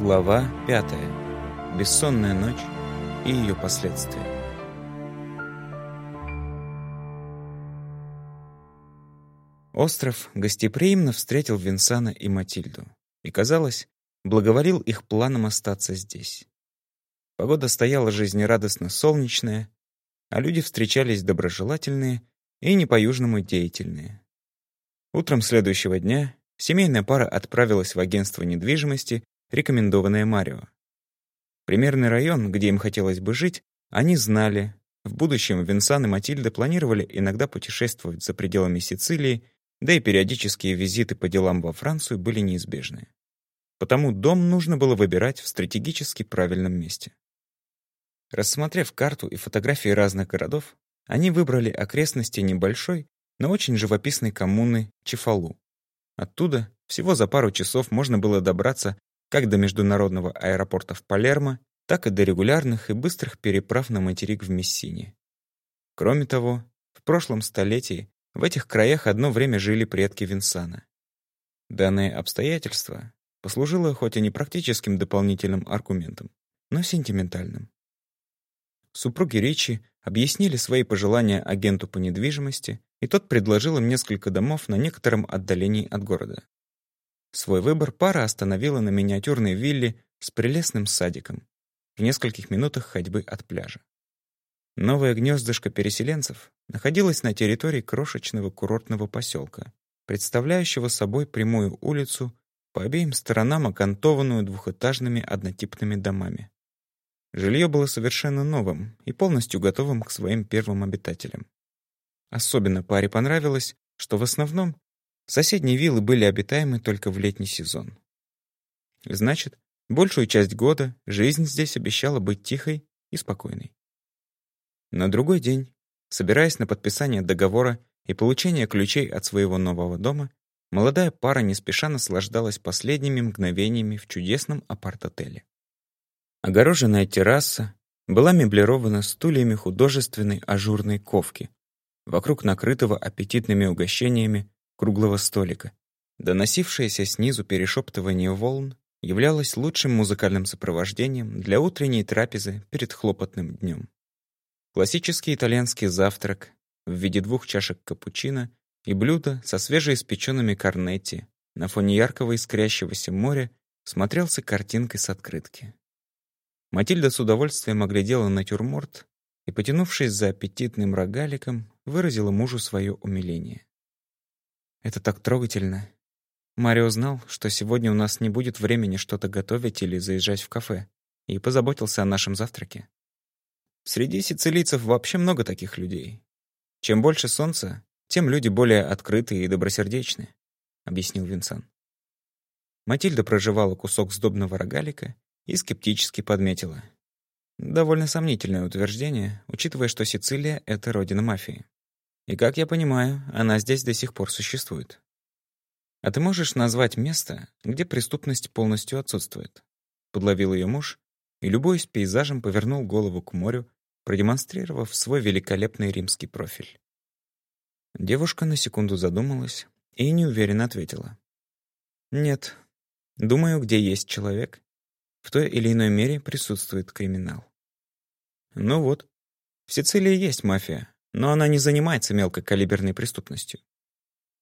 Глава 5. Бессонная ночь и ее последствия. Остров гостеприимно встретил Винсана и Матильду и, казалось, благоволил их планам остаться здесь. Погода стояла жизнерадостно солнечная, а люди встречались доброжелательные и не по-южному деятельные. Утром следующего дня семейная пара отправилась в агентство недвижимости, рекомендованное Марио. Примерный район, где им хотелось бы жить, они знали. В будущем Винсан и Матильда планировали иногда путешествовать за пределами Сицилии, да и периодические визиты по делам во Францию были неизбежны. Потому дом нужно было выбирать в стратегически правильном месте. Рассмотрев карту и фотографии разных городов, они выбрали окрестности небольшой, но очень живописной коммуны Чефалу. Оттуда всего за пару часов можно было добраться как до международного аэропорта в Палермо, так и до регулярных и быстрых переправ на материк в Мессине. Кроме того, в прошлом столетии в этих краях одно время жили предки Винсана. Данное обстоятельство послужило хоть и не практическим дополнительным аргументом, но сентиментальным. Супруги Ричи объяснили свои пожелания агенту по недвижимости, и тот предложил им несколько домов на некотором отдалении от города. Свой выбор пара остановила на миниатюрной вилле с прелестным садиком в нескольких минутах ходьбы от пляжа. Новое гнездышко переселенцев находилось на территории крошечного курортного поселка, представляющего собой прямую улицу, по обеим сторонам окантованную двухэтажными однотипными домами. Жилье было совершенно новым и полностью готовым к своим первым обитателям. Особенно паре понравилось, что в основном соседние виллы были обитаемы только в летний сезон. Значит, большую часть года жизнь здесь обещала быть тихой и спокойной. На другой день, собираясь на подписание договора и получение ключей от своего нового дома, молодая пара не спеша наслаждалась последними мгновениями в чудесном апарт-отеле. Огороженная терраса была меблирована стульями художественной ажурной ковки, вокруг накрытого аппетитными угощениями круглого столика. Доносившееся снизу перешептывание волн являлось лучшим музыкальным сопровождением для утренней трапезы перед хлопотным днем. Классический итальянский завтрак в виде двух чашек капучино и блюдо со свежеиспеченными корнетти на фоне яркого искрящегося моря смотрелся картинкой с открытки. Матильда с удовольствием оглядела натюрморт и, потянувшись за аппетитным рогаликом, выразила мужу свое умиление. «Это так трогательно. Марио знал, что сегодня у нас не будет времени что-то готовить или заезжать в кафе, и позаботился о нашем завтраке. Среди сицилийцев вообще много таких людей. Чем больше солнца, тем люди более открытые и добросердечны», — объяснил Винсан. Матильда прожевала кусок сдобного рогалика и скептически подметила. Довольно сомнительное утверждение, учитывая, что Сицилия — это родина мафии. И, как я понимаю, она здесь до сих пор существует. А ты можешь назвать место, где преступность полностью отсутствует? Подловил ее муж и, любуясь пейзажем, повернул голову к морю, продемонстрировав свой великолепный римский профиль. Девушка на секунду задумалась и неуверенно ответила. «Нет. Думаю, где есть человек, в той или иной мере присутствует криминал. Ну вот, в Сицилии есть мафия, но она не занимается мелкокалиберной преступностью.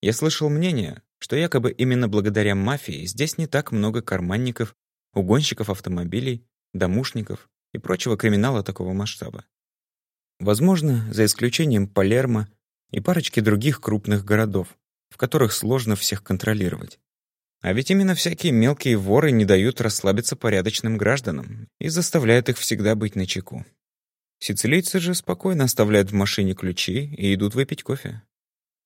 Я слышал мнение, что якобы именно благодаря мафии здесь не так много карманников, угонщиков автомобилей, домушников и прочего криминала такого масштаба. Возможно, за исключением Палермо и парочки других крупных городов, в которых сложно всех контролировать. А ведь именно всякие мелкие воры не дают расслабиться порядочным гражданам и заставляют их всегда быть начеку. Сицилийцы же спокойно оставляют в машине ключи и идут выпить кофе.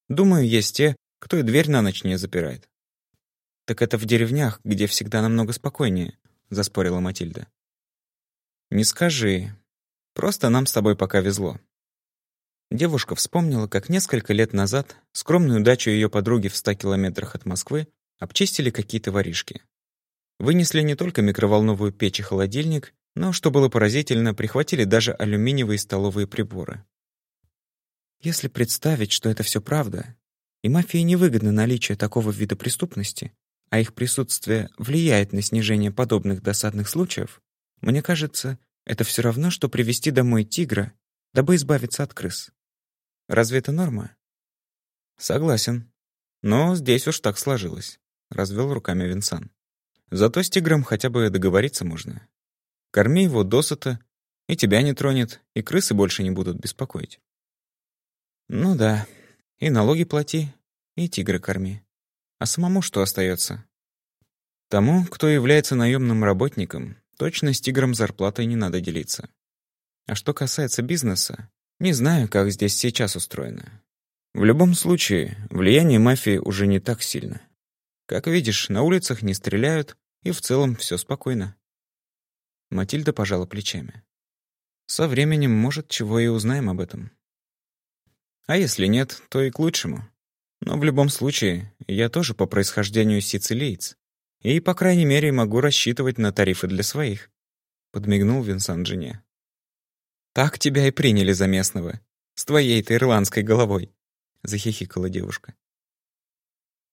Думаю, есть те, кто и дверь на ночь не запирает. «Так это в деревнях, где всегда намного спокойнее», — заспорила Матильда. «Не скажи. Просто нам с тобой пока везло». Девушка вспомнила, как несколько лет назад скромную дачу ее подруги в ста километрах от Москвы Обчистили какие-то воришки. Вынесли не только микроволновую печь и холодильник, но, что было поразительно, прихватили даже алюминиевые столовые приборы. Если представить, что это все правда, и мафии невыгодно наличие такого вида преступности, а их присутствие влияет на снижение подобных досадных случаев, мне кажется, это все равно, что привести домой тигра, дабы избавиться от крыс. Разве это норма? Согласен. Но здесь уж так сложилось, развел руками Винсан. Зато с тигром хотя бы договориться можно. Корми его досыта, и тебя не тронет, и крысы больше не будут беспокоить. Ну да, и налоги плати, и тигра корми. А самому что остается? Тому, кто является наемным работником, точно с тигром зарплатой не надо делиться. А что касается бизнеса, не знаю, как здесь сейчас устроено. В любом случае, влияние мафии уже не так сильно. Как видишь, на улицах не стреляют, и в целом все спокойно. Матильда пожала плечами. Со временем, может, чего и узнаем об этом. А если нет, то и к лучшему. Но в любом случае, я тоже по происхождению сицилиец. И, по крайней мере, могу рассчитывать на тарифы для своих. Подмигнул Винсан жене. «Так тебя и приняли за местного. С твоей-то ирландской головой», — захихикала девушка.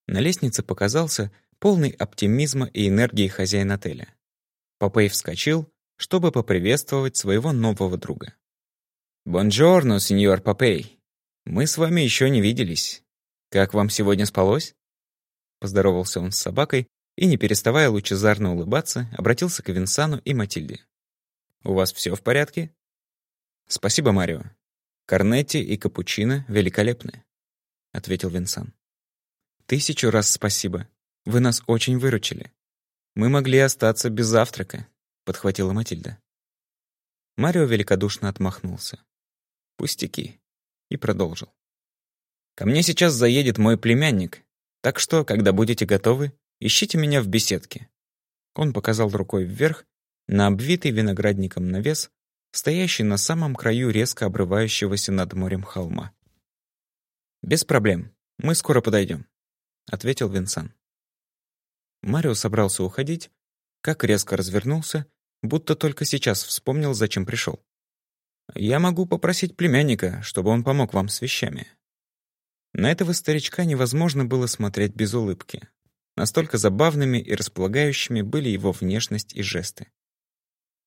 На лестнице показался полный оптимизма и энергии хозяин отеля. Попей вскочил, чтобы поприветствовать своего нового друга. «Бонджорно, сеньор Попей. Мы с вами еще не виделись. Как вам сегодня спалось?» Поздоровался он с собакой и, не переставая лучезарно улыбаться, обратился к Винсану и Матильде. «У вас все в порядке?» «Спасибо, Марио. Корнетти и капучино великолепны», — ответил Винсан. «Тысячу раз спасибо. Вы нас очень выручили. Мы могли остаться без завтрака», — подхватила Матильда. Марио великодушно отмахнулся. «Пустяки», и продолжил. «Ко мне сейчас заедет мой племянник, так что, когда будете готовы, ищите меня в беседке». Он показал рукой вверх на обвитый виноградником навес, стоящий на самом краю резко обрывающегося над морем холма. «Без проблем. Мы скоро подойдем», — ответил Винсан. Марио собрался уходить, как резко развернулся, будто только сейчас вспомнил, зачем пришел. «Я могу попросить племянника, чтобы он помог вам с вещами». На этого старичка невозможно было смотреть без улыбки. Настолько забавными и располагающими были его внешность и жесты.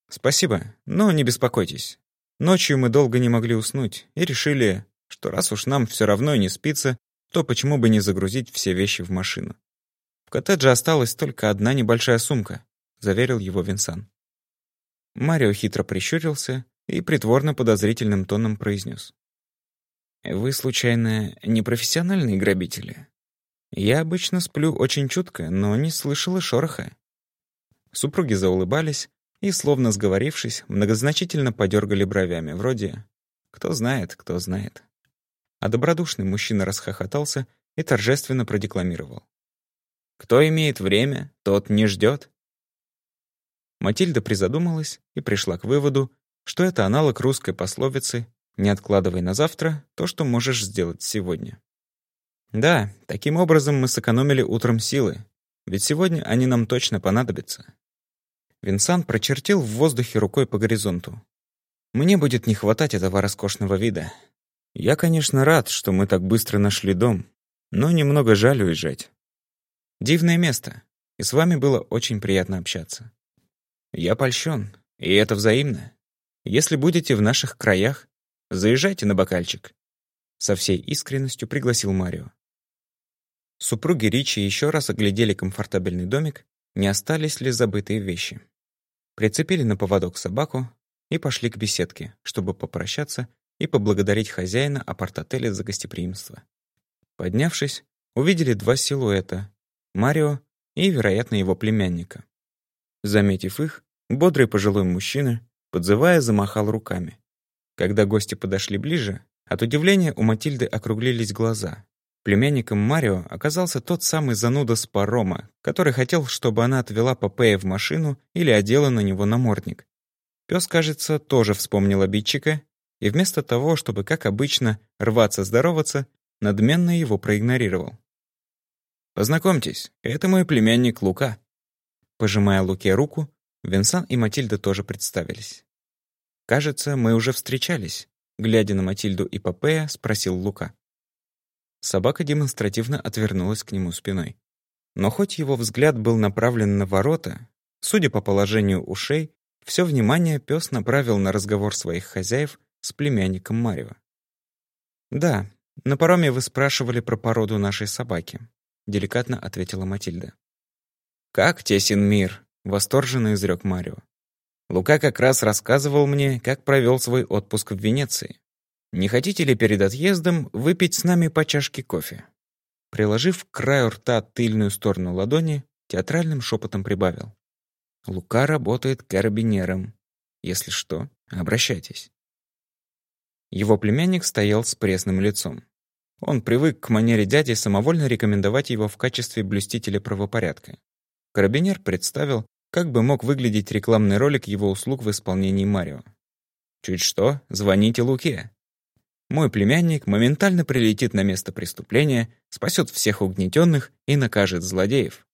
«Спасибо, но не беспокойтесь. Ночью мы долго не могли уснуть и решили, что раз уж нам все равно не спится, то почему бы не загрузить все вещи в машину. Коттедже осталась только одна небольшая сумка», — заверил его Винсан. Марио хитро прищурился и притворно подозрительным тоном произнес. «Вы, случайно, не профессиональные грабители? Я обычно сплю очень чутко, но не слышала шороха». Супруги заулыбались, и, словно сговорившись, многозначительно подергали бровями, вроде «кто знает, кто знает». А добродушный мужчина расхохотался и торжественно продекламировал. «Кто имеет время, тот не ждет». Матильда призадумалась и пришла к выводу, что это аналог русской пословицы «не откладывай на завтра то, что можешь сделать сегодня». Да, таким образом мы сэкономили утром силы, ведь сегодня они нам точно понадобятся. Винсан прочертил в воздухе рукой по горизонту. «Мне будет не хватать этого роскошного вида. Я, конечно, рад, что мы так быстро нашли дом, но немного жаль уезжать. Дивное место, и с вами было очень приятно общаться. Я польщен, и это взаимно. Если будете в наших краях, заезжайте на бокальчик». Со всей искренностью пригласил Марио. Супруги Ричи еще раз оглядели комфортабельный домик, не остались ли забытые вещи прицепили на поводок собаку и пошли к беседке, чтобы попрощаться и поблагодарить хозяина апарт-отеля за гостеприимство. Поднявшись, увидели два силуэта — Марио и, вероятно, его племянника. Заметив их, бодрый пожилой мужчина, подзывая, замахал руками. Когда гости подошли ближе, от удивления у Матильды округлились глаза. Племянником Марио оказался тот самый зануда с парома, который хотел, чтобы она отвела Попея в машину или одела на него намордник. Пес, кажется, тоже вспомнил обидчика, и вместо того, чтобы, как обычно, рваться здороваться, надменно его проигнорировал. «Познакомьтесь, это мой племянник Лука». Пожимая Луке руку, Винсан и Матильда тоже представились. «Кажется, мы уже встречались», — глядя на Матильду и Попея, спросил Лука. Собака демонстративно отвернулась к нему спиной. Но хоть его взгляд был направлен на ворота, судя по положению ушей, все внимание пес направил на разговор своих хозяев с племянником Марио. «Да, на пароме вы спрашивали про породу нашей собаки», — деликатно ответила Матильда. «Как тесен мир!» — восторженно изрек Марио. «Лука как раз рассказывал мне, как провел свой отпуск в Венеции. Не хотите ли перед отъездом выпить с нами по чашке кофе?» Приложив к краю рта тыльную сторону ладони, театральным шепотом прибавил. «Лука работает карабинером. Если что, обращайтесь». Его племянник стоял с пресным лицом. Он привык к манере дяди самовольно рекомендовать его в качестве блюстителя правопорядка. Карабинер представил, как бы мог выглядеть рекламный ролик его услуг в исполнении Марио. «Чуть что, звоните Луке. Мой племянник моментально прилетит на место преступления, спасет всех угнетенных и накажет злодеев.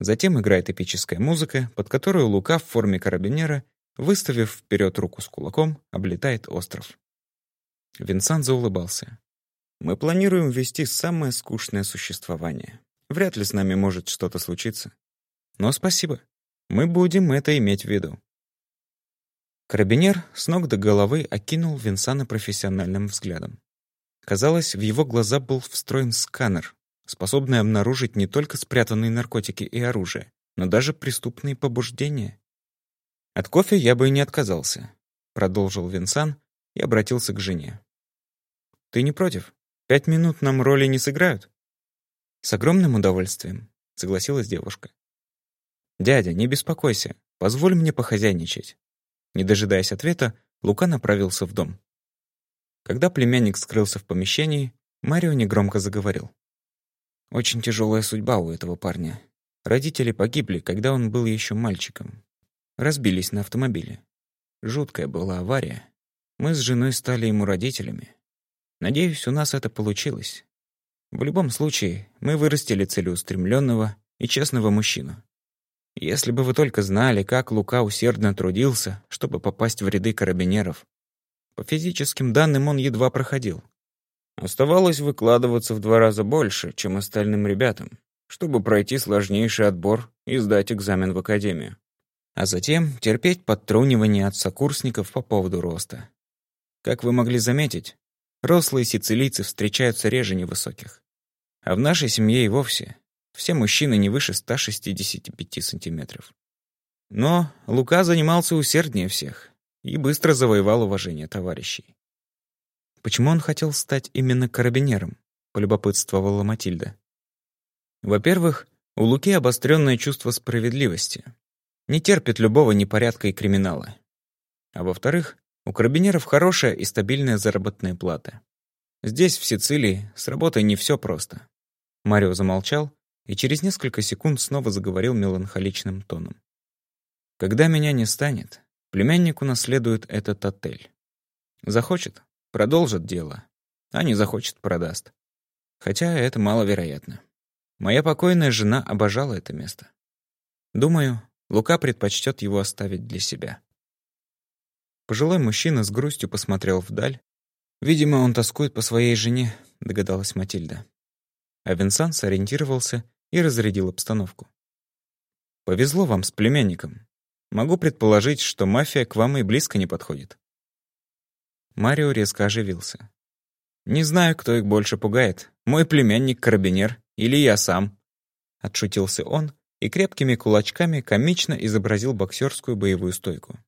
Затем играет эпическая музыка, под которую Лука в форме карабинера, выставив вперед руку с кулаком, облетает остров. Винсан заулыбался. «Мы планируем вести самое скучное существование. Вряд ли с нами может что-то случиться. Но спасибо. Мы будем это иметь в виду. Карабинер с ног до головы окинул Винсана профессиональным взглядом. Казалось, в его глаза был встроен сканер, способный обнаружить не только спрятанные наркотики и оружие, но даже преступные побуждения. «От кофе я бы и не отказался», — продолжил Винсан и обратился к жене. «Ты не против? Пять минут нам роли не сыграют?» «С огромным удовольствием», — согласилась девушка. «Дядя, не беспокойся, позволь мне похозяйничать. Не дожидаясь ответа, Лука направился в дом. Когда племянник скрылся в помещении, Марио негромко заговорил. «Очень тяжелая судьба у этого парня. Родители погибли, когда он был еще мальчиком. Разбились на автомобиле. Жуткая была авария. Мы с женой стали ему родителями. Надеюсь, у нас это получилось. В любом случае, мы вырастили целеустремленного и честного мужчину. Если бы вы только знали, как Лука усердно трудился, чтобы попасть в ряды карабинеров. По физическим данным он едва проходил. Оставалось выкладываться в два раза больше, чем остальным ребятам, чтобы пройти сложнейший отбор и сдать экзамен в академию. А затем терпеть подтрунивание от сокурсников по поводу роста. Как вы могли заметить, рослые сицилийцы встречаются реже невысоких. А в нашей семье и вовсе все мужчины не выше 165 сантиметров. Но Лука занимался усерднее всех и быстро завоевал уважение товарищей. Почему он хотел стать именно карабинером? полюбопытствовала Матильда. Во-первых, у Луки обостренное чувство справедливости. Не терпит любого непорядка и криминала. А во-вторых, у карабинеров хорошая и стабильная заработная плата. Здесь, в Сицилии, с работой не все просто. Марио замолчал, и через несколько секунд снова заговорил меланхоличным тоном. «Когда меня не станет, племянник унаследует этот отель. Захочет — продолжит дело, а не захочет — продаст. Хотя это маловероятно. Моя покойная жена обожала это место. Думаю, Лука предпочтет его оставить для себя». Пожилой мужчина с грустью посмотрел вдаль. «Видимо, он тоскует по своей жене», — догадалась Матильда. А Винсан сориентировался и разрядил обстановку. «Повезло вам с племянником. Могу предположить, что мафия к вам и близко не подходит». Марио резко оживился. «Не знаю, кто их больше пугает, мой племянник-карабинер или я сам», отшутился он и крепкими кулачками комично изобразил боксерскую боевую стойку.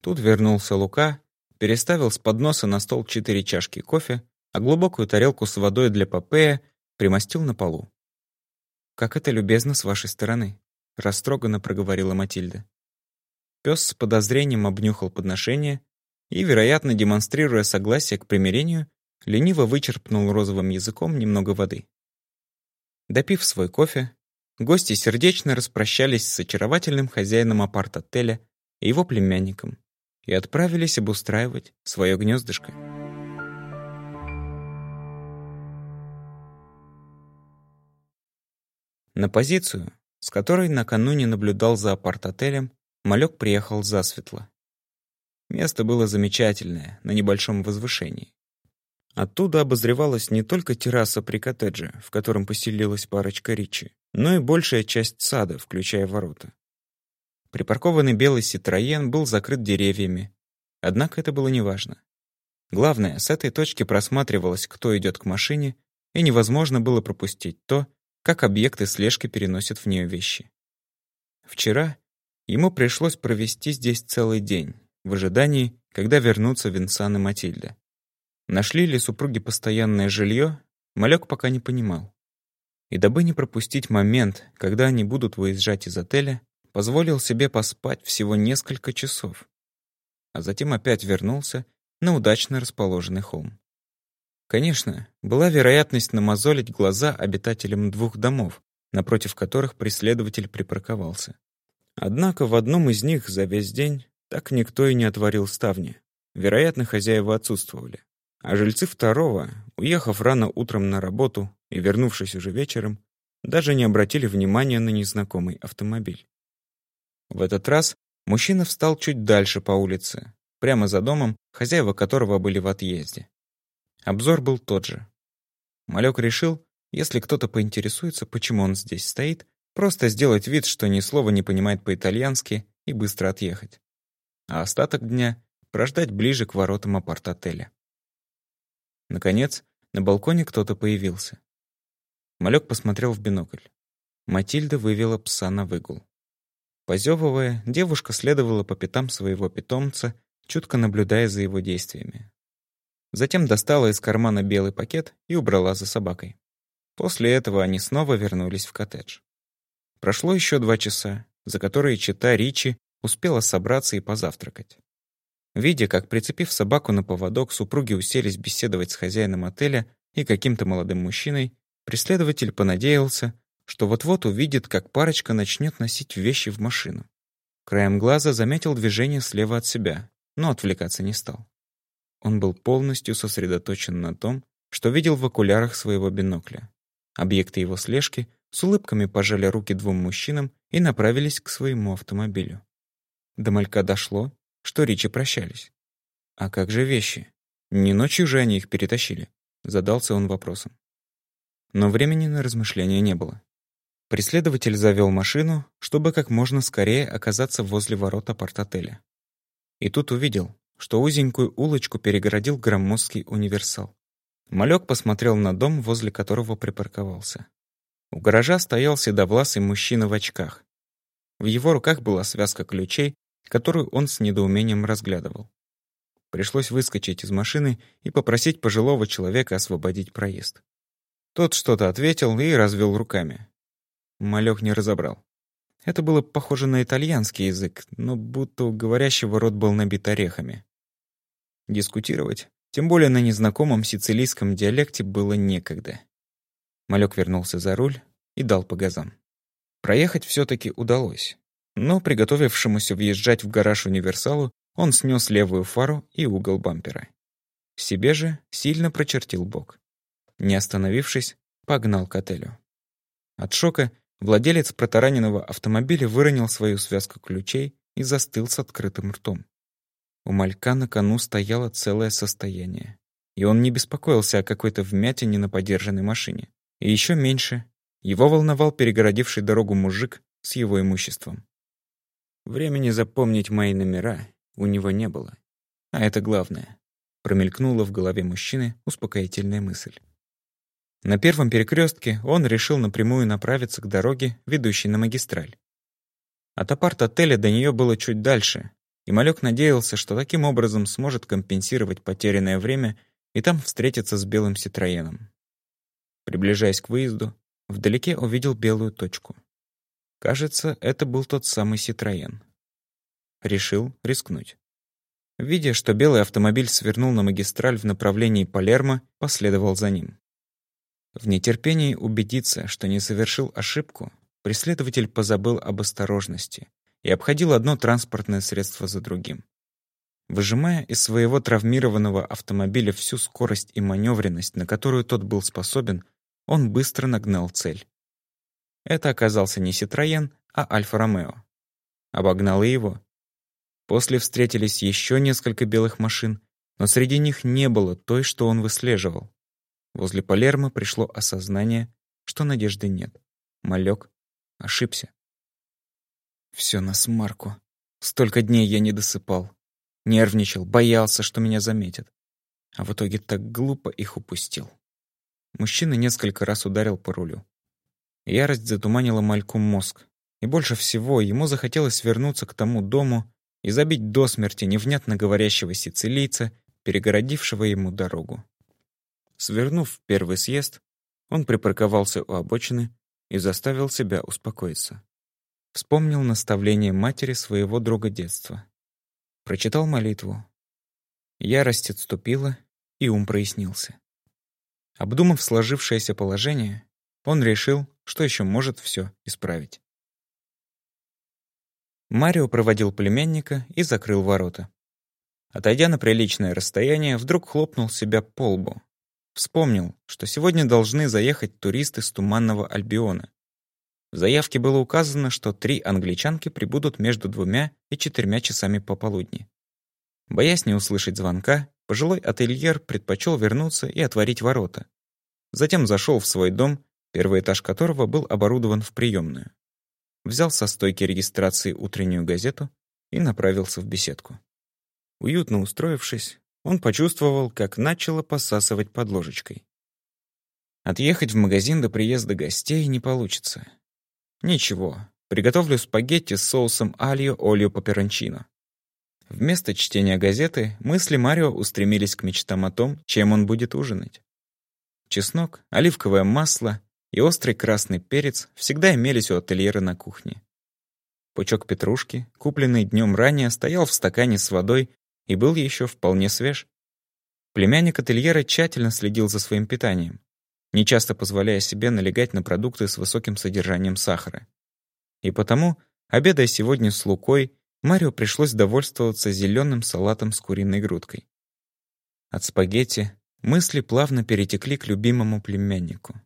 Тут вернулся Лука, переставил с подноса на стол четыре чашки кофе, а глубокую тарелку с водой для Попея примостил на полу. «Как это любезно с вашей стороны», — растроганно проговорила Матильда. Пес с подозрением обнюхал подношение и, вероятно, демонстрируя согласие к примирению, лениво вычерпнул розовым языком немного воды. Допив свой кофе, гости сердечно распрощались с очаровательным хозяином апарт-отеля и его племянником и отправились обустраивать свое гнездышко. На позицию, с которой накануне наблюдал за апарт-отелем, Малек приехал засветло. Место было замечательное, на небольшом возвышении. Оттуда обозревалась не только терраса при коттедже, в котором поселилась парочка Ричи, но и большая часть сада, включая ворота. Припаркованный белый Ситроен был закрыт деревьями, однако это было неважно. Главное, с этой точки просматривалось, кто идет к машине, и невозможно было пропустить то, как объекты слежки переносят в нее вещи. Вчера ему пришлось провести здесь целый день, в ожидании, когда вернутся Винсан и Матильда. Нашли ли супруги постоянное жилье, Малек пока не понимал. И дабы не пропустить момент, когда они будут выезжать из отеля, позволил себе поспать всего несколько часов. А затем опять вернулся на удачно расположенный холм. Конечно, была вероятность намазолить глаза обитателям двух домов, напротив которых преследователь припарковался. Однако в одном из них за весь день так никто и не отворил ставни. Вероятно, хозяева отсутствовали. А жильцы второго, уехав рано утром на работу и вернувшись уже вечером, даже не обратили внимания на незнакомый автомобиль. В этот раз мужчина встал чуть дальше по улице, прямо за домом, хозяева которого были в отъезде. Обзор был тот же. Малек решил, если кто-то поинтересуется, почему он здесь стоит, просто сделать вид, что ни слова не понимает по-итальянски и быстро отъехать. А остаток дня прождать ближе к воротам апарт-отеля. Наконец, на балконе кто-то появился. Малек посмотрел в бинокль. Матильда вывела пса на выгул. Позевывая, девушка следовала по пятам своего питомца, чутко наблюдая за его действиями. Затем достала из кармана белый пакет и убрала за собакой. После этого они снова вернулись в коттедж. Прошло еще два часа, за которые чита Ричи успела собраться и позавтракать. Видя, как, прицепив собаку на поводок, супруги уселись беседовать с хозяином отеля и каким-то молодым мужчиной, преследователь понадеялся, что вот-вот увидит, как парочка начнет носить вещи в машину. Краем глаза заметил движение слева от себя, но отвлекаться не стал. Он был полностью сосредоточен на том, что видел в окулярах своего бинокля. Объекты его слежки с улыбками пожали руки двум мужчинам и направились к своему автомобилю. До малька дошло, что Ричи прощались. «А как же вещи? Не ночью же они их перетащили?» Задался он вопросом. Но времени на размышления не было. Преследователь завел машину, чтобы как можно скорее оказаться возле ворот апарт-отеля. И тут увидел, что узенькую улочку перегородил громоздкий универсал. Малек посмотрел на дом, возле которого припарковался. У гаража стоял седовласый мужчина в очках. В его руках была связка ключей, которую он с недоумением разглядывал. Пришлось выскочить из машины и попросить пожилого человека освободить проезд. Тот что-то ответил и развел руками. Малек не разобрал. Это было похоже на итальянский язык, но будто у говорящего рот был набит орехами. Дискутировать, тем более на незнакомом сицилийском диалекте, было некогда. Малек вернулся за руль и дал по газам. Проехать все таки удалось, но приготовившемуся въезжать в гараж универсалу он снес левую фару и угол бампера. Себе же сильно прочертил бок. Не остановившись, погнал к отелю. От шока Владелец протараненного автомобиля выронил свою связку ключей и застыл с открытым ртом. У малька на кону стояло целое состояние. И он не беспокоился о какой-то вмятине на подержанной машине. И еще меньше его волновал перегородивший дорогу мужик с его имуществом. Времени запомнить мои номера у него не было. А это главное. Промелькнула в голове мужчины успокоительная мысль. На первом перекрестке он решил напрямую направиться к дороге, ведущей на магистраль. От апарт-отеля до нее было чуть дальше, и Малек надеялся, что таким образом сможет компенсировать потерянное время и там встретиться с белым Ситроеном. Приближаясь к выезду, вдалеке увидел белую точку. Кажется, это был тот самый Ситроен. Решил рискнуть. Видя, что белый автомобиль свернул на магистраль в направлении Палермо, последовал за ним. В нетерпении убедиться, что не совершил ошибку, преследователь позабыл об осторожности и обходил одно транспортное средство за другим. Выжимая из своего травмированного автомобиля всю скорость и маневренность, на которую тот был способен, он быстро нагнал цель. Это оказался не Ситроен, а Альфа-Ромео. Обогнал его. После встретились еще несколько белых машин, но среди них не было той, что он выслеживал. Возле Палермо пришло осознание, что надежды нет. малек, ошибся. Все на смарку. Столько дней я не досыпал. Нервничал, боялся, что меня заметят. А в итоге так глупо их упустил. Мужчина несколько раз ударил по рулю. Ярость затуманила мальку мозг. И больше всего ему захотелось вернуться к тому дому и забить до смерти невнятно говорящего сицилийца, перегородившего ему дорогу. Свернув в первый съезд, он припарковался у обочины и заставил себя успокоиться. Вспомнил наставление матери своего друга детства. Прочитал молитву. Ярость отступила, и ум прояснился. Обдумав сложившееся положение, он решил, что еще может все исправить. Марио проводил племянника и закрыл ворота. Отойдя на приличное расстояние, вдруг хлопнул себя по лбу. Вспомнил, что сегодня должны заехать туристы с Туманного Альбиона. В заявке было указано, что три англичанки прибудут между двумя и четырьмя часами пополудни. Боясь не услышать звонка, пожилой ательер предпочел вернуться и отворить ворота. Затем зашел в свой дом, первый этаж которого был оборудован в приемную взял со стойки регистрации утреннюю газету и направился в беседку. Уютно устроившись, он почувствовал, как начало посасывать под ложечкой. Отъехать в магазин до приезда гостей не получится. Ничего, приготовлю спагетти с соусом альо олио паперончино. Вместо чтения газеты мысли Марио устремились к мечтам о том, чем он будет ужинать. Чеснок, оливковое масло, и острый красный перец всегда имелись у ательера на кухне. Пучок петрушки, купленный днем ранее, стоял в стакане с водой и был еще вполне свеж. Племянник ательера тщательно следил за своим питанием, нечасто позволяя себе налегать на продукты с высоким содержанием сахара. И потому, обедая сегодня с Лукой, Марио пришлось довольствоваться зеленым салатом с куриной грудкой. От спагетти мысли плавно перетекли к любимому племяннику.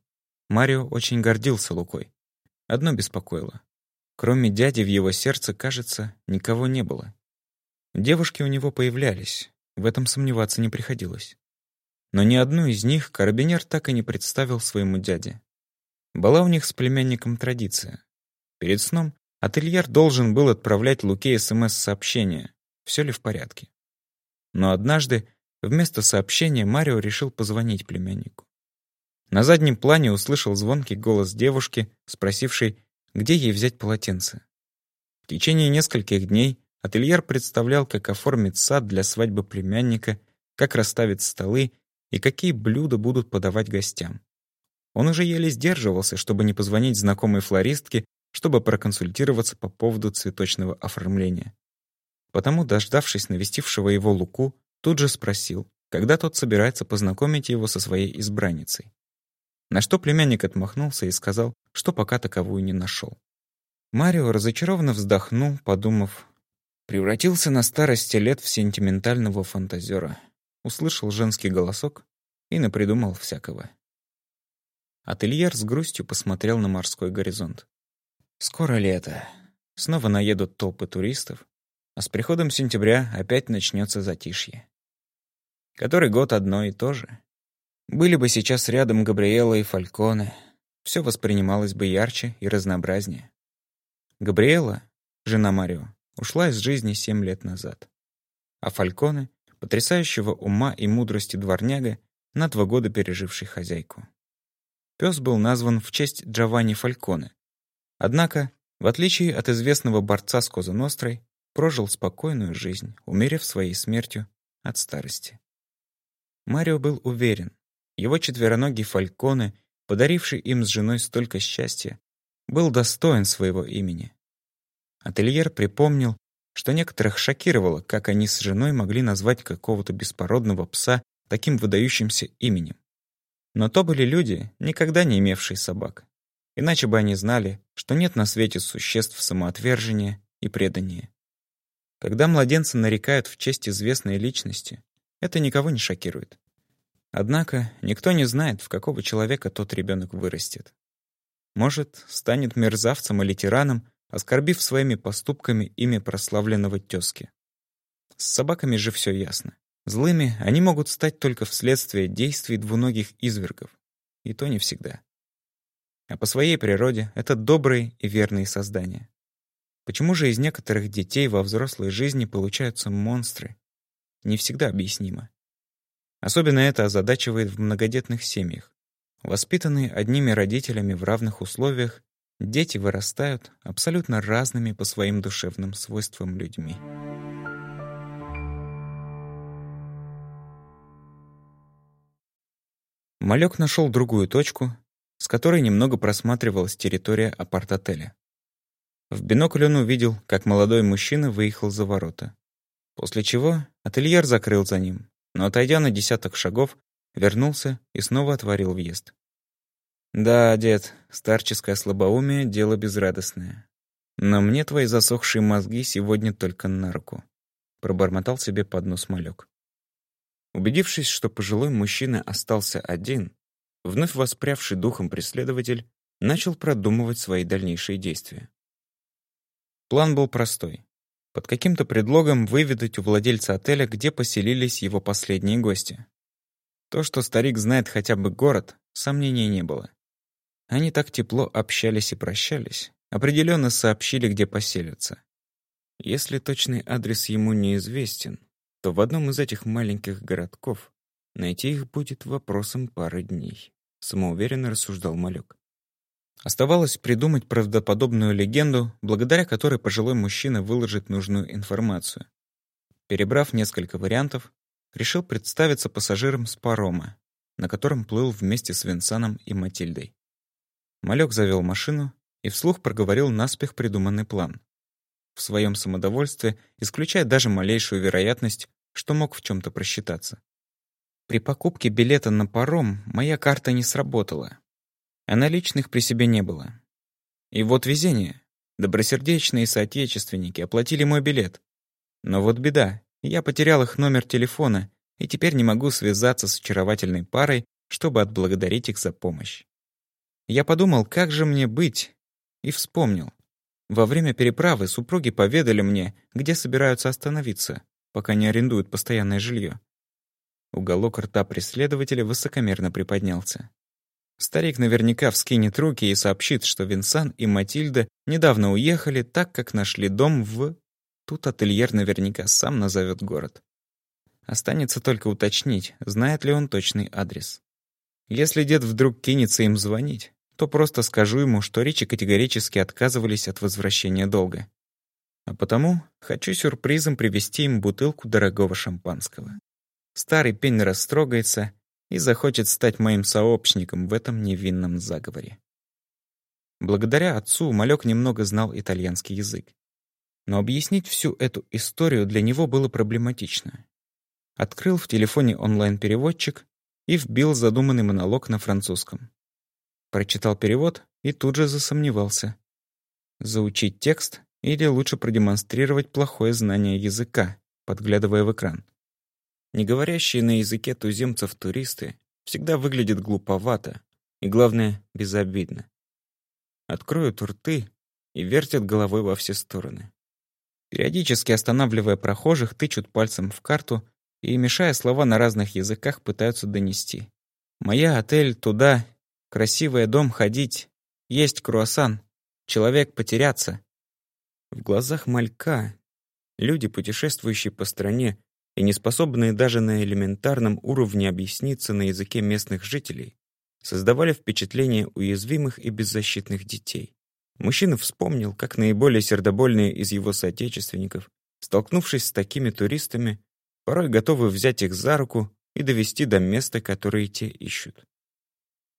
Марио очень гордился Лукой. Одно беспокоило. Кроме дяди в его сердце, кажется, никого не было. Девушки у него появлялись, в этом сомневаться не приходилось. Но ни одну из них карабинер так и не представил своему дяде. Была у них с племянником традиция. Перед сном ательер должен был отправлять Луке СМС-сообщение, все ли в порядке. Но однажды вместо сообщения Марио решил позвонить племяннику. На заднем плане услышал звонкий голос девушки, спросившей, где ей взять полотенце. В течение нескольких дней ательер представлял, как оформить сад для свадьбы племянника, как расставить столы и какие блюда будут подавать гостям. Он уже еле сдерживался, чтобы не позвонить знакомой флористке, чтобы проконсультироваться по поводу цветочного оформления. Потому, дождавшись навестившего его Луку, тут же спросил, когда тот собирается познакомить его со своей избранницей. На что племянник отмахнулся и сказал, что пока таковую не нашел. Марио разочарованно вздохнул, подумав, превратился на старости лет в сентиментального фантазера. Услышал женский голосок и напридумал всякого. Ательер с грустью посмотрел на морской горизонт. Скоро лето. Снова наедут толпы туристов, а с приходом сентября опять начнется затишье. Который год одно и то же. Были бы сейчас рядом Габриэла и Фальконе, все воспринималось бы ярче и разнообразнее. Габриэла, жена Марио, ушла из жизни семь лет назад. А Фальконе, потрясающего ума и мудрости дворняга, на два года переживший хозяйку. Пес был назван в честь Джованни Фальконе. Однако, в отличие от известного борца с Коза прожил спокойную жизнь, умерев своей смертью от старости. Марио был уверен, его четвероногий Фальконе, подаривший им с женой столько счастья, был достоин своего имени. Ательер припомнил, что некоторых шокировало, как они с женой могли назвать какого-то беспородного пса таким выдающимся именем. Но то были люди, никогда не имевшие собак. Иначе бы они знали, что нет на свете существ самоотвержения и предания. Когда младенца нарекают в честь известной личности, это никого не шокирует. Однако никто не знает, в какого человека тот ребенок вырастет. Может, станет мерзавцем или тираном, оскорбив своими поступками имя прославленного тезки. С собаками же все ясно. Злыми они могут стать только вследствие действий двуногих извергов. И то не всегда. а по своей природе это добрые и верные создания. Почему же из некоторых детей во взрослой жизни получаются монстры? Не всегда объяснимо. Особенно это озадачивает в многодетных семьях. Воспитанные одними родителями в равных условиях, дети вырастают абсолютно разными по своим душевным свойствам людьми. Малек нашел другую точку, с которой немного просматривалась территория апарт-отеля. В бинокль он увидел, как молодой мужчина выехал за ворота. После чего ательер закрыл за ним, но, отойдя на десяток шагов, вернулся и снова отворил въезд. «Да, дед, старческое слабоумие — дело безрадостное. Но мне твои засохшие мозги сегодня только на руку», — пробормотал себе под нос малек. Убедившись, что пожилой мужчина остался один, вновь воспрявший духом преследователь начал продумывать свои дальнейшие действия. План был простой. Под каким-то предлогом выведать у владельца отеля, где поселились его последние гости. То, что старик знает хотя бы город, сомнений не было. Они так тепло общались и прощались, определенно сообщили, где поселятся. Если точный адрес ему неизвестен, то в одном из этих маленьких городков найти их будет вопросом пары дней, самоуверенно рассуждал Малек. Оставалось придумать правдоподобную легенду, благодаря которой пожилой мужчина выложит нужную информацию. Перебрав несколько вариантов, решил представиться пассажиром с парома, на котором плыл вместе с Винсаном и Матильдой. Малек завел машину и вслух проговорил наспех придуманный план в своем самодовольстве, исключая даже малейшую вероятность, что мог в чем-то просчитаться. При покупке билета на паром моя карта не сработала, а наличных при себе не было. И вот везение. Добросердечные соотечественники оплатили мой билет. Но вот беда, я потерял их номер телефона и теперь не могу связаться с очаровательной парой, чтобы отблагодарить их за помощь. Я подумал, как же мне быть, и вспомнил. Во время переправы супруги поведали мне, где собираются остановиться, пока не арендуют постоянное жилье. Уголок рта преследователя высокомерно приподнялся. Старик наверняка вскинет руки и сообщит, что Винсан и Матильда недавно уехали, так как нашли дом в... Тут ательер наверняка сам назовет город. Останется только уточнить, знает ли он точный адрес. Если дед вдруг кинется им звонить, то просто скажу ему, что речи категорически отказывались от возвращения долга. А потому хочу сюрпризом привезти им бутылку дорогого шампанского. Старый пень растрогается и захочет стать моим сообщником в этом невинном заговоре. Благодаря отцу Малек немного знал итальянский язык. Но объяснить всю эту историю для него было проблематично. Открыл в телефоне онлайн-переводчик и вбил задуманный монолог на французском. Прочитал перевод и тут же засомневался. Заучить текст или лучше продемонстрировать плохое знание языка, подглядывая в экран. Не говорящие на языке туземцев туристы всегда выглядят глуповато и, главное, безобидно. Откроют рты и вертят головой во все стороны. Периодически останавливая прохожих, тычут пальцем в карту и, мешая слова на разных языках, пытаются донести. «Моя отель туда Красивый дом ходить, есть круассан, человек потеряться. В глазах малька люди, путешествующие по стране и не способные даже на элементарном уровне объясниться на языке местных жителей, создавали впечатление уязвимых и беззащитных детей. Мужчина вспомнил, как наиболее сердобольные из его соотечественников, столкнувшись с такими туристами, порой готовы взять их за руку и довести до места, которое те ищут.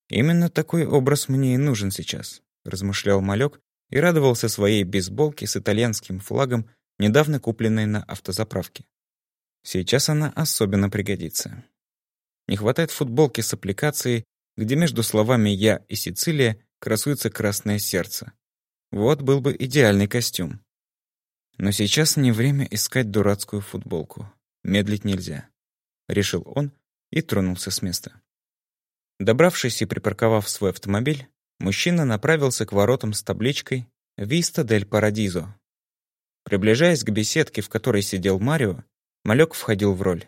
«Именно такой образ мне и нужен сейчас», — размышлял малек и радовался своей бейсболке с итальянским флагом, недавно купленной на автозаправке. Сейчас она особенно пригодится. Не хватает футболки с аппликацией, где между словами «Я» и «Сицилия» красуется красное сердце. Вот был бы идеальный костюм. Но сейчас не время искать дурацкую футболку. Медлить нельзя. Решил он и тронулся с места. Добравшись и припарковав свой автомобиль, мужчина направился к воротам с табличкой «Виста дель Парадизо». Приближаясь к беседке, в которой сидел Марио, малек входил в роль.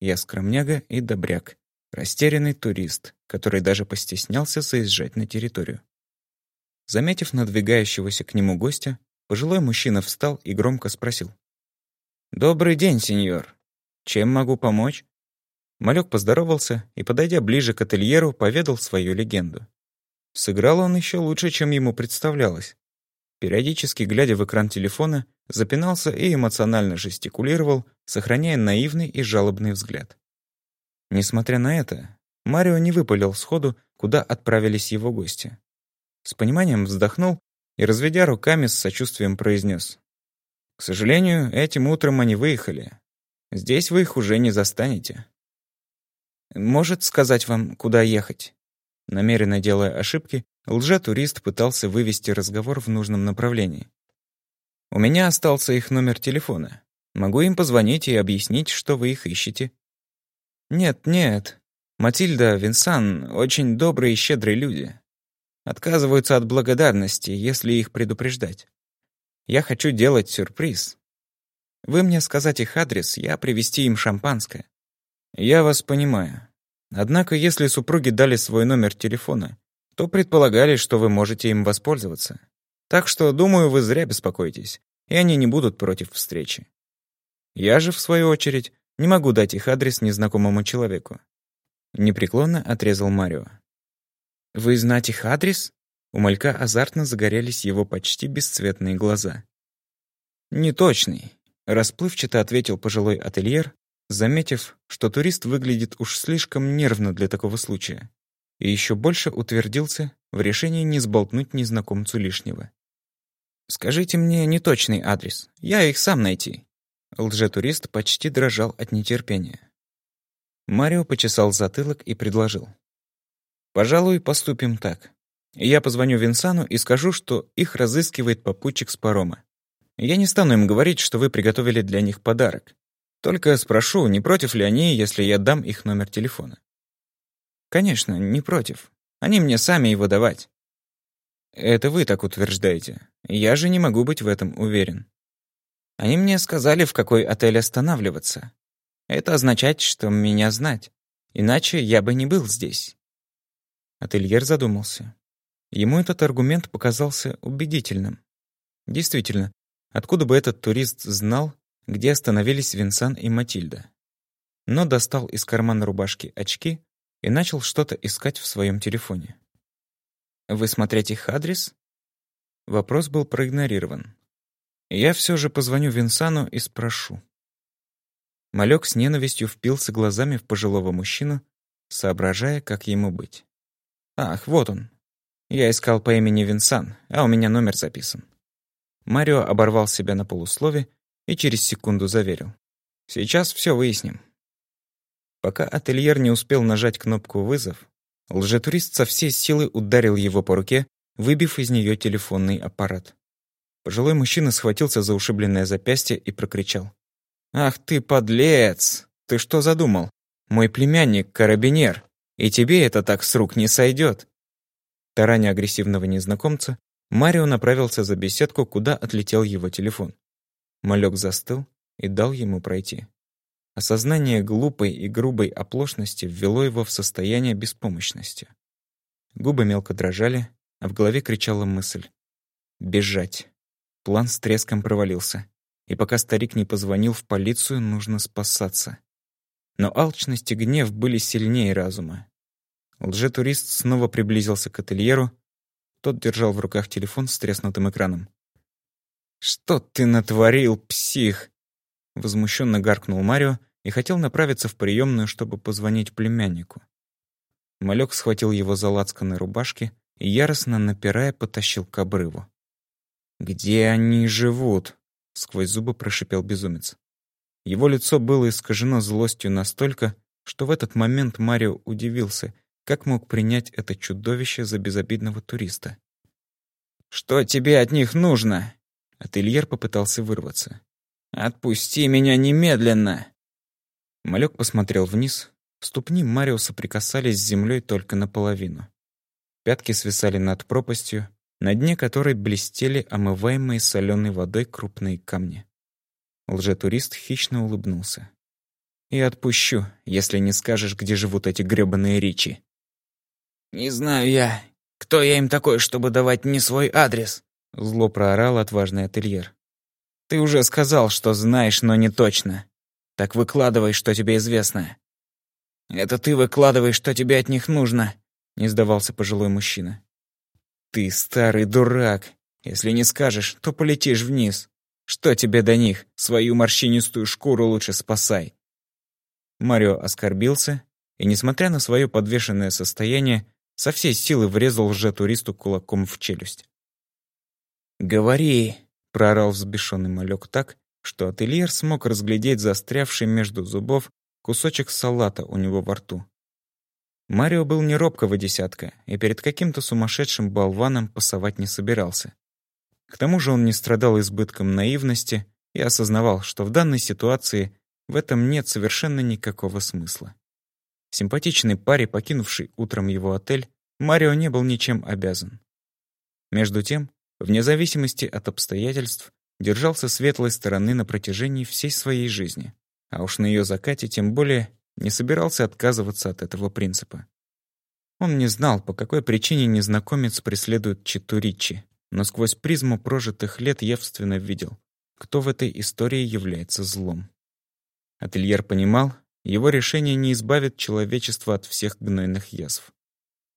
Я скромняга и добряк, растерянный турист, который даже постеснялся заезжать на территорию. Заметив надвигающегося к нему гостя, пожилой мужчина встал и громко спросил. «Добрый день, сеньор. Чем могу помочь?» Малек поздоровался и, подойдя ближе к ательеру, поведал свою легенду. Сыграл он еще лучше, чем ему представлялось. Периодически, глядя в экран телефона, запинался и эмоционально жестикулировал, сохраняя наивный и жалобный взгляд. Несмотря на это, Марио не выпалил сходу, куда отправились его гости. С пониманием вздохнул и, разведя руками, с сочувствием произнес. «К сожалению, этим утром они выехали. Здесь вы их уже не застанете». «Может сказать вам, куда ехать?» Намеренно делая ошибки, лже-турист пытался вывести разговор в нужном направлении. «У меня остался их номер телефона. Могу им позвонить и объяснить, что вы их ищете». «Нет, нет. Матильда, Винсан — очень добрые и щедрые люди. Отказываются от благодарности, если их предупреждать. Я хочу делать сюрприз. Вы мне сказать их адрес, я привезти им шампанское. Я вас понимаю. Однако, если супруги дали свой номер телефона, то предполагали, что вы можете им воспользоваться. Так что, думаю, вы зря беспокоитесь, и они не будут против встречи. Я же, в свою очередь, не могу дать их адрес незнакомому человеку. Непреклонно отрезал Марио. «Вы знать их адрес?» У малька азартно загорелись его почти бесцветные глаза. «Неточный», — расплывчато ответил пожилой ательер, заметив, что турист выглядит уж слишком нервно для такого случая, и еще больше утвердился в решении не сболтнуть незнакомцу лишнего. «Скажите мне неточный адрес, я их сам найти». Лжетурист почти дрожал от нетерпения. Марио почесал затылок и предложил. «Пожалуй, поступим так. Я позвоню Винсану и скажу, что их разыскивает попутчик с парома. Я не стану им говорить, что вы приготовили для них подарок. Только спрошу, не против ли они, если я дам их номер телефона. Конечно, не против. Они мне сами его давать. Это вы так утверждаете. Я же не могу быть в этом уверен. Они мне сказали, в какой отель останавливаться. Это означает, что меня знать. Иначе я бы не был здесь. Ательер задумался. Ему этот аргумент показался убедительным. Действительно, откуда бы этот турист знал, где остановились Винсан и Матильда. Но достал из кармана рубашки очки и начал что-то искать в своем телефоне. «Вы смотреть их адрес?» Вопрос был проигнорирован. «Я все же позвоню Винсану и спрошу». Малек с ненавистью впился глазами в пожилого мужчину, соображая, как ему быть. «Ах, вот он. Я искал по имени Винсан, а у меня номер записан». Марио оборвал себя на полуслове и через секунду заверил. «Сейчас все выясним». Пока ательер не успел нажать кнопку «Вызов», лжетурист со всей силы ударил его по руке, выбив из нее телефонный аппарат. Пожилой мужчина схватился за ушибленное запястье и прокричал. «Ах ты, подлец! Ты что задумал? Мой племянник — карабинер, и тебе это так с рук не сойдет!» Тараня агрессивного незнакомца, Марио направился за беседку, куда отлетел его телефон. Малек застыл и дал ему пройти. Осознание глупой и грубой оплошности ввело его в состояние беспомощности. Губы мелко дрожали, а в голове кричала мысль. «Бежать». План с треском провалился. И пока старик не позвонил в полицию, нужно спасаться. Но алчность и гнев были сильнее разума. Лжетурист снова приблизился к ательеру. Тот держал в руках телефон с треснутым экраном. «Что ты натворил, псих?» Возмущенно гаркнул Марио и хотел направиться в приемную, чтобы позвонить племяннику. Малек схватил его за лацканы рубашки и, яростно напирая, потащил к обрыву. «Где они живут?» — сквозь зубы прошипел безумец. Его лицо было искажено злостью настолько, что в этот момент Марио удивился, как мог принять это чудовище за безобидного туриста. «Что тебе от них нужно?» Ательер попытался вырваться. «Отпусти меня немедленно!» Малек посмотрел вниз. Ступни Марио соприкасались с землей только наполовину. Пятки свисали над пропастью, на дне которой блестели омываемые соленой водой крупные камни. Лжетурист хищно улыбнулся. «И отпущу, если не скажешь, где живут эти грёбаные речи». «Не знаю я, Кто я им такой, чтобы давать мне свой адрес?» Зло проорал отважный ательер. «Ты уже сказал, что знаешь, но не точно. Так выкладывай, что тебе известно». «Это ты выкладывай, что тебе от них нужно», — не сдавался пожилой мужчина. «Ты старый дурак. Если не скажешь, то полетишь вниз. Что тебе до них? Свою морщинистую шкуру лучше спасай». Марио оскорбился и, несмотря на свое подвешенное состояние, со всей силы врезал лже-туристу кулаком в челюсть. «Говори!» — проорал взбешенный малек так, что ательер смог разглядеть застрявший между зубов кусочек салата у него во рту. Марио был не робкого десятка и перед каким-то сумасшедшим болваном пасовать не собирался. К тому же он не страдал избытком наивности и осознавал, что в данной ситуации в этом нет совершенно никакого смысла. Симпатичной паре, покинувшей утром его отель, Марио не был ничем обязан. Между тем, вне зависимости от обстоятельств, держался светлой стороны на протяжении всей своей жизни, а уж на ее закате тем более не собирался отказываться от этого принципа. Он не знал, по какой причине незнакомец преследует Читу Ричи, но сквозь призму прожитых лет явственно видел, кто в этой истории является злом. Ательер понимал, его решение не избавит человечество от всех гнойных язв.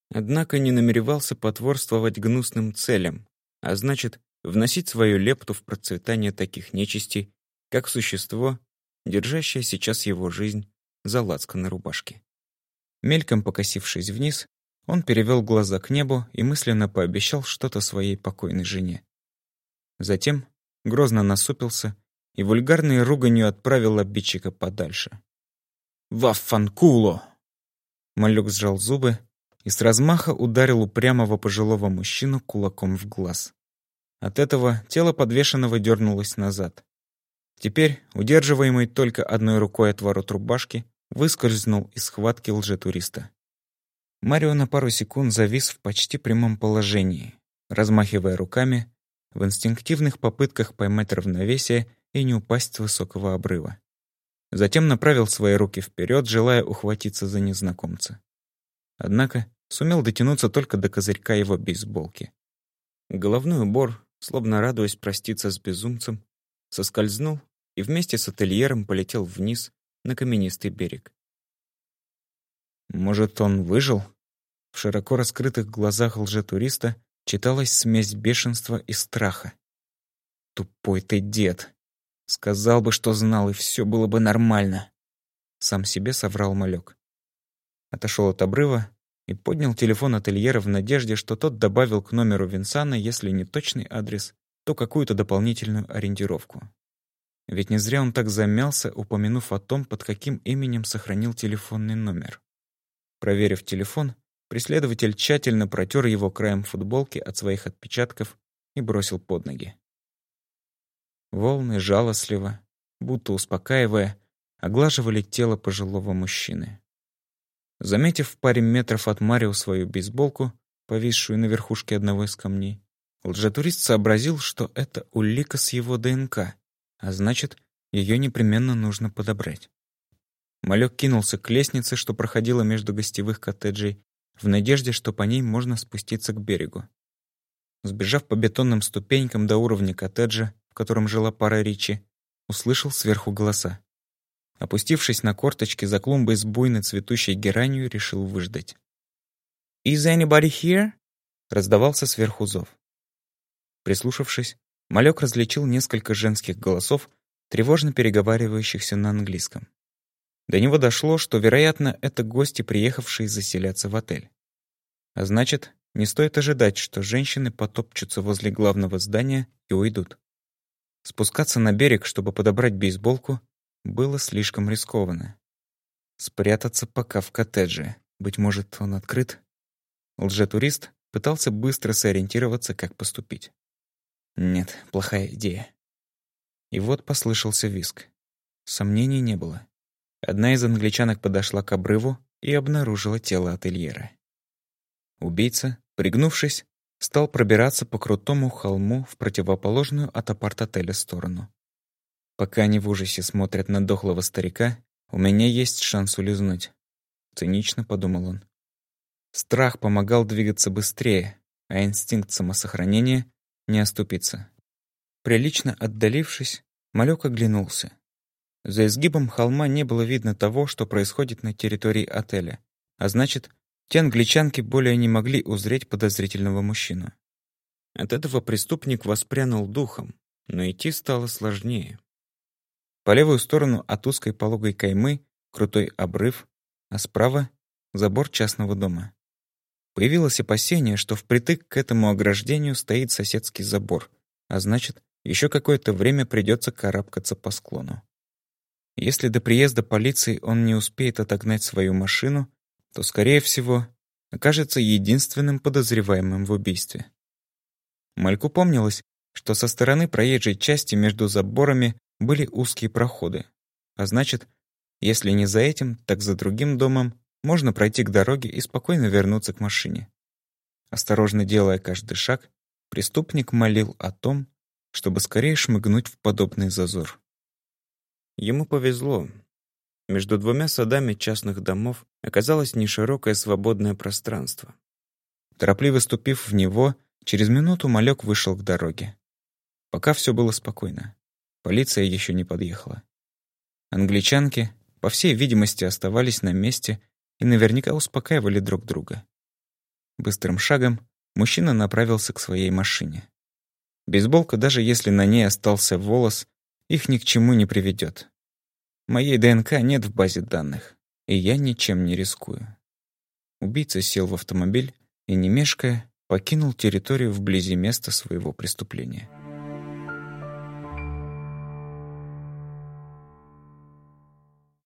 Однако не намеревался потворствовать гнусным целям, а значит, вносить свою лепту в процветание таких нечистей, как существо, держащее сейчас его жизнь за лацканы рубашки. Мельком покосившись вниз, он перевел глаза к небу и мысленно пообещал что-то своей покойной жене. Затем грозно насупился и вульгарной руганью отправил обидчика подальше. «Ваффанкуло!» Малек сжал зубы и с размаха ударил упрямого пожилого мужчину кулаком в глаз. От этого тело подвешенного дернулось назад. Теперь, удерживаемый только одной рукой от ворот рубашки, выскользнул из схватки лжетуриста. Марио на пару секунд завис в почти прямом положении, размахивая руками в инстинктивных попытках поймать равновесие и не упасть с высокого обрыва. Затем направил свои руки вперед, желая ухватиться за незнакомца. Однако сумел дотянуться только до козырька его бейсболки. Головной убор, словно радуясь проститься с безумцем, соскользнул и вместе с ательером полетел вниз на каменистый берег. Может, он выжил? В широко раскрытых глазах лжетуриста читалась смесь бешенства и страха. «Тупой ты дед!» Сказал бы, что знал, и все было бы нормально. Сам себе соврал малек. Отошел от обрыва и поднял телефон ательера в надежде, что тот добавил к номеру Винсана, если не точный адрес, то какую-то дополнительную ориентировку. Ведь не зря он так замялся, упомянув о том, под каким именем сохранил телефонный номер. Проверив телефон, преследователь тщательно протер его краем футболки от своих отпечатков и бросил под ноги. Волны жалостливо, будто успокаивая, оглаживали тело пожилого мужчины. Заметив в паре метров от Марио свою бейсболку, повисшую на верхушке одного из камней, лжетурист сообразил, что это улика с его ДНК, а значит, ее непременно нужно подобрать. Малек кинулся к лестнице, что проходила между гостевых коттеджей, в надежде, что по ней можно спуститься к берегу. Сбежав по бетонным ступенькам до уровня коттеджа, котором жила пара Ричи, услышал сверху голоса. Опустившись на корточки за клумбой с буйной цветущей геранью, решил выждать. «Is anybody here?» — раздавался сверху зов. Прислушавшись, Малек различил несколько женских голосов, тревожно переговаривающихся на английском. До него дошло, что, вероятно, это гости, приехавшие заселяться в отель. А значит, не стоит ожидать, что женщины потопчутся возле главного здания и уйдут. Спускаться на берег, чтобы подобрать бейсболку, было слишком рискованно. Спрятаться пока в коттедже. Быть может, он открыт? Лжетурист пытался быстро сориентироваться, как поступить. Нет, плохая идея. И вот послышался виск. Сомнений не было. Одна из англичанок подошла к обрыву и обнаружила тело ательера. Убийца, пригнувшись, стал пробираться по крутому холму в противоположную от апарт-отеля сторону. Пока они в ужасе смотрят на дохлого старика, у меня есть шанс улизнуть. Цинично подумал он. Страх помогал двигаться быстрее, а инстинкт самосохранения — не оступиться. Прилично отдалившись, малек оглянулся. За изгибом холма не было видно того, что происходит на территории отеля, а значит, те англичанки более не могли узреть подозрительного мужчину. От этого преступник воспрянул духом, но идти стало сложнее. По левую сторону от узкой пологой каймы крутой обрыв, а справа — забор частного дома. Появилось опасение, что впритык к этому ограждению стоит соседский забор, а значит, еще какое-то время придется карабкаться по склону. Если до приезда полиции он не успеет отогнать свою машину, то, скорее всего, окажется единственным подозреваемым в убийстве. Мальку помнилось, что со стороны проезжей части между заборами были узкие проходы, а значит, если не за этим, так за другим домом можно пройти к дороге и спокойно вернуться к машине. Осторожно делая каждый шаг, преступник молил о том, чтобы скорее шмыгнуть в подобный зазор. Ему повезло. Между двумя садами частных домов оказалось неширокое свободное пространство. Торопливо ступив в него, через минуту малек вышел к дороге. Пока все было спокойно. Полиция еще не подъехала. Англичанки, по всей видимости, оставались на месте и наверняка успокаивали друг друга. Быстрым шагом мужчина направился к своей машине. Бейсболка, даже если на ней остался волос, их ни к чему не приведет. Моей ДНК нет в базе данных, и я ничем не рискую. Убийца сел в автомобиль и, не мешкая, покинул территорию вблизи места своего преступления.